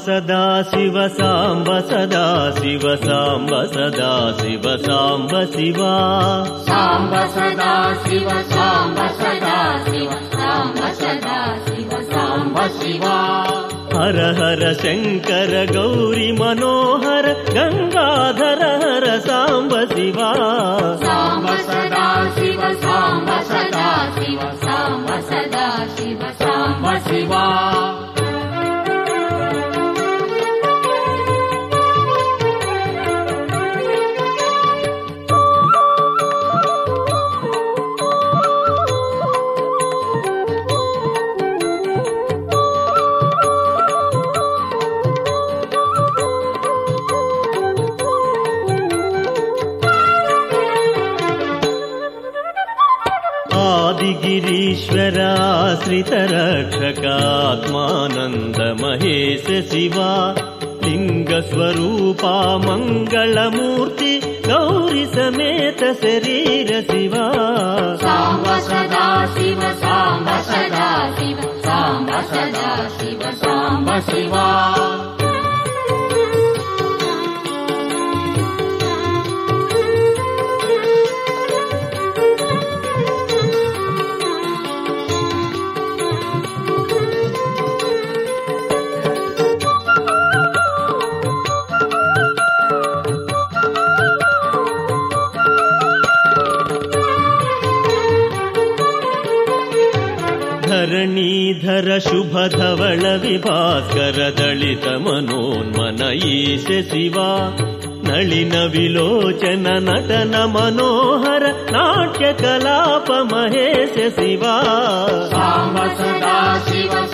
सदा शिव साम्ब सदा शिव साम्ब सदा शिव साम्ब शिवा। साम्ब सदा शिव साम्ब सदा शिव साम्ब सदा शिव साम्ब शिवा। हर हर शङ्कर गौरि मनोहर गङ्गाधर हर साम्ब शिवा। साम्ब सदा शिव साम्ब सदा आदिगिरीश्वराश्रितरक्षकात्मानन्द महेश शिवा लिङ्गस्वरूपा मङ्गलमूर्ति गौरि समेत शरीर शिवा धरणीधर शुभ धवल विभास्कर दलित मनोन्मन ईश शिवा। नलिन विलोचन नटन मनोहर नाट्य कलाप महेश शिवा। साम्ब सदा शिव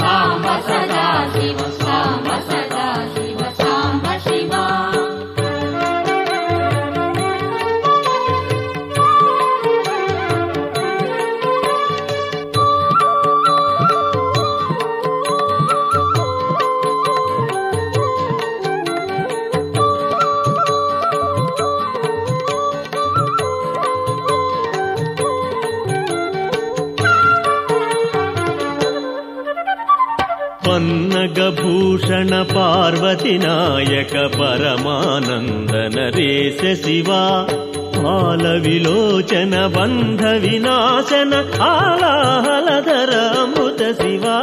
पन्नगभूषण पार्वती नायक परमानन्द नरेश शिवा बालविलोचन बन्ध विनाशन आलाहलधर अमृत शिवा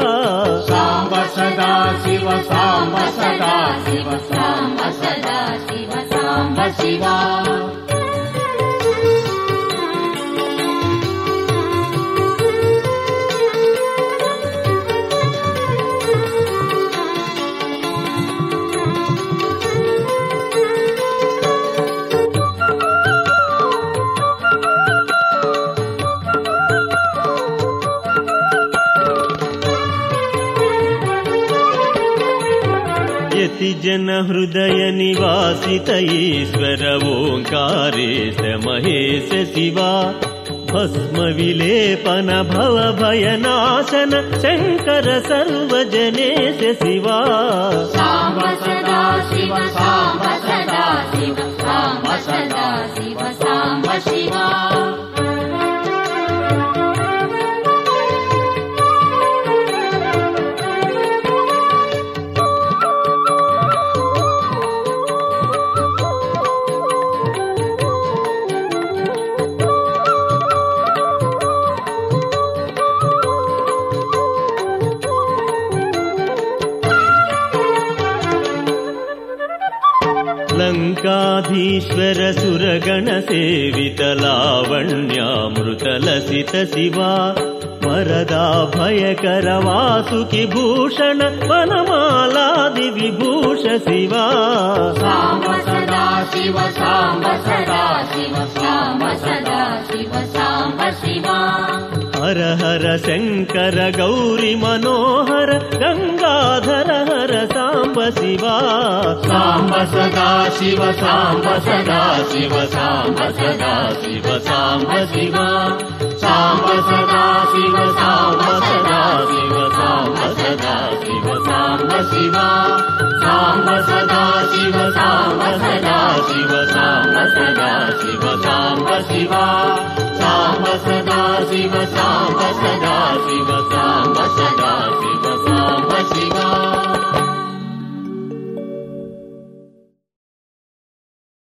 साम्ब सदा शिव साम्ब सदा शिव साम्ब सदा शिव साम्ब शिवा यति जन हृदय निवासित ईश्वर ओङ्कारेश महेश शिवा। भस्म विलेपन भव भयनाशन शङ्कर सर्वजनेश शिवा लङ्काधीश्वर सुरगण सेवित लावण्यामृतलसित शिवा वरदा भयकर वासुकि भूषण वनमालादि विभूष शिवा हर शङ्कर गौरि मनोहर गङ्गाधर हर साम्ब शिवा साम्ब सदा शिव साम्ब सदा शिव साम्ब सदा शिव साम्ब शिवा साम्ब सदा शिव साम्ब सदा शिव साम्ब सदा शिव साम्ब शिवा साम्ब सदा शिव साम्ब सदा शिव साम्ब सदा शिव साम्ब शिवा सदा शिव साम्ब सदा शिव साम्ब सदा